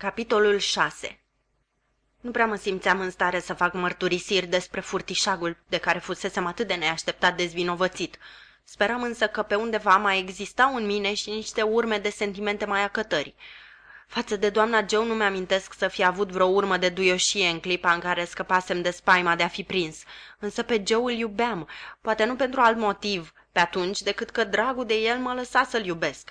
Capitolul 6 Nu prea mă simțeam în stare să fac mărturisiri despre furtișagul de care fusesem atât de neașteptat dezvinovățit. Speram însă că pe undeva mai existau în mine și niște urme de sentimente mai acătări. Față de doamna Joe nu mi-amintesc să fi avut vreo urmă de duioșie în clipa în care scăpasem de spaima de a fi prins. Însă pe Joe îl iubeam, poate nu pentru alt motiv pe atunci decât că dragul de el mă lăsa să-l iubesc.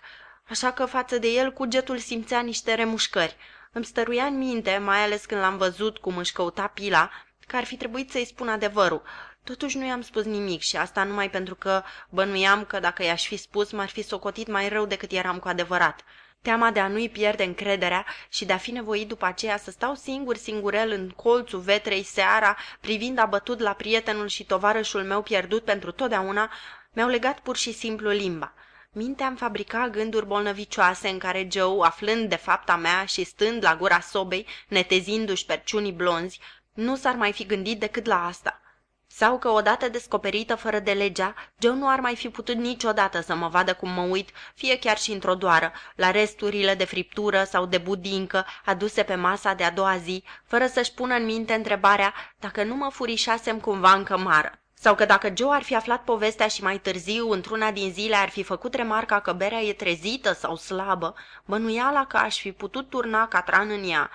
Așa că față de el cugetul simțea niște remușcări. Îmi stăruia în minte, mai ales când l-am văzut cum își căuta pila, că ar fi trebuit să-i spun adevărul. Totuși nu i-am spus nimic și asta numai pentru că bănuiam că dacă i-aș fi spus m-ar fi socotit mai rău decât eram cu adevărat. Teama de a nu-i pierde încrederea și de a fi nevoit după aceea să stau singur singurel în colțul vetrei seara, privind abătut la prietenul și tovarășul meu pierdut pentru totdeauna, mi-au legat pur și simplu limba. Mintea îmi fabrica gânduri bolnăvicioase în care Joe, aflând de fapta mea și stând la gura sobei, netezindu-și perciunii blonzi, nu s-ar mai fi gândit decât la asta. Sau că odată descoperită fără de legea, Joe nu ar mai fi putut niciodată să mă vadă cum mă uit, fie chiar și într-o doară, la resturile de friptură sau de budincă aduse pe masa de a doua zi, fără să-și pună în minte întrebarea dacă nu mă furișasem cumva în cămară. Sau că dacă Joe ar fi aflat povestea și mai târziu, într-una din zile, ar fi făcut remarca că berea e trezită sau slabă, bănuiala că aș fi putut turna catran în ea,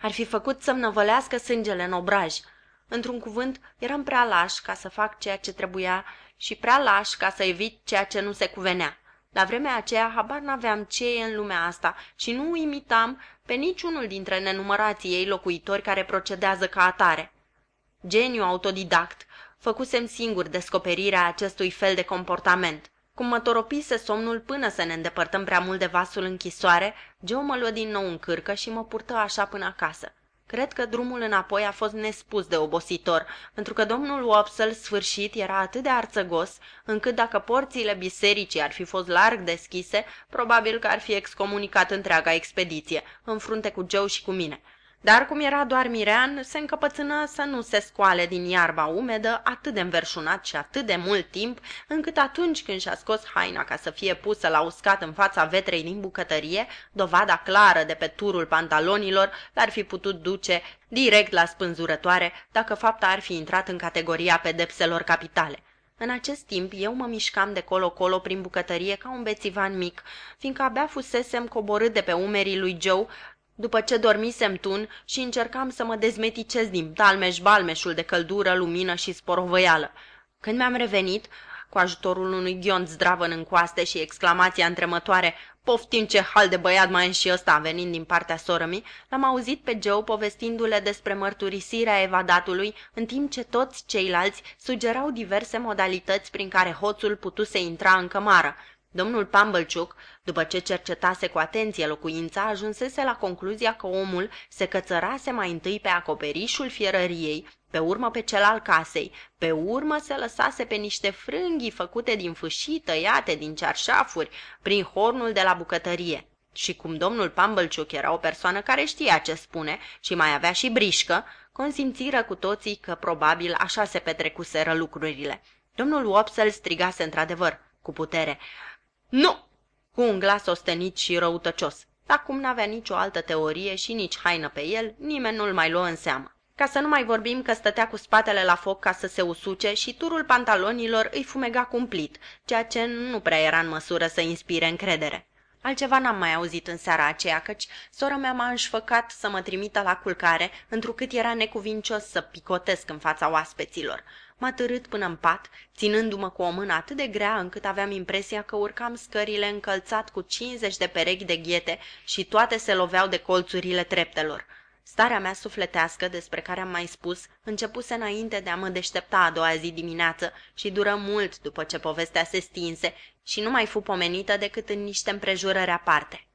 ar fi făcut să-mi năvălească sângele în obraj. Într-un cuvânt, eram prea laș ca să fac ceea ce trebuia și prea laș ca să evit ceea ce nu se cuvenea. La vremea aceea, habar n-aveam ce e în lumea asta și nu imitam pe niciunul dintre nenumărații ei locuitori care procedează ca atare. Geniu autodidact, făcusem singur descoperirea acestui fel de comportament. Cum mă toropise somnul până să ne îndepărtăm prea mult de vasul închisoare, Joe mă luă din nou în cârcă și mă purtă așa până acasă. Cred că drumul înapoi a fost nespus de obositor, pentru că domnul Wopsle sfârșit era atât de arțăgos, încât dacă porțile bisericii ar fi fost larg deschise, probabil că ar fi excomunicat întreaga expediție, în frunte cu Joe și cu mine. Dar cum era doar mirean, se încăpățână să nu se scoale din iarba umedă atât de înverșunat și atât de mult timp, încât atunci când și-a scos haina ca să fie pusă la uscat în fața vetrei din bucătărie, dovada clară de pe turul pantalonilor l-ar fi putut duce direct la spânzurătoare dacă fapta ar fi intrat în categoria pedepselor capitale. În acest timp, eu mă mișcam de colo-colo prin bucătărie ca un bețivan mic, fiindcă abia fusesem coborât de pe umerii lui Joe după ce dormisem tun și încercam să mă dezmeticez din talmeș-balmeșul de căldură, lumină și sporovăială. Când mi-am revenit, cu ajutorul unui ghiont zdravăn în coaste și exclamația întremătoare Poftim ce hal de băiat mai e și ăsta, venind din partea sorămii, l-am auzit pe Joe povestindu-le despre mărturisirea evadatului, în timp ce toți ceilalți sugerau diverse modalități prin care hoțul putuse intra în cămară, Domnul Pambălciuc, după ce cercetase cu atenție locuința, ajunsese la concluzia că omul se cățărase mai întâi pe acoperișul fierăriei, pe urmă pe cel al casei, pe urmă se lăsase pe niște frânghii făcute din fâșii tăiate din cearșafuri, prin hornul de la bucătărie. Și cum domnul Pambălciuc era o persoană care știa ce spune și mai avea și brișcă, consimțiră cu toții că probabil așa se petrecuseră lucrurile. Domnul Wopsel strigase într-adevăr, cu putere, nu! Cu un glas ostenit și răutăcios. Acum n-avea nicio altă teorie și nici haină pe el, nimeni nu-l mai luă în seamă. Ca să nu mai vorbim că stătea cu spatele la foc ca să se usuce și turul pantalonilor îi fumega cumplit, ceea ce nu prea era în măsură să inspire încredere. Altceva n-am mai auzit în seara aceea, căci sora mea m-a înșfăcat să mă trimită la culcare, întrucât era necuvincios să picotesc în fața oaspeților. M-a târât până în pat, ținându-mă cu o mână atât de grea încât aveam impresia că urcam scările încălțat cu 50 de perechi de ghete și toate se loveau de colțurile treptelor. Starea mea sufletească, despre care am mai spus, începuse înainte de a mă deștepta a doua zi dimineață și dură mult după ce povestea se stinse și nu mai fu pomenită decât în niște împrejurări aparte.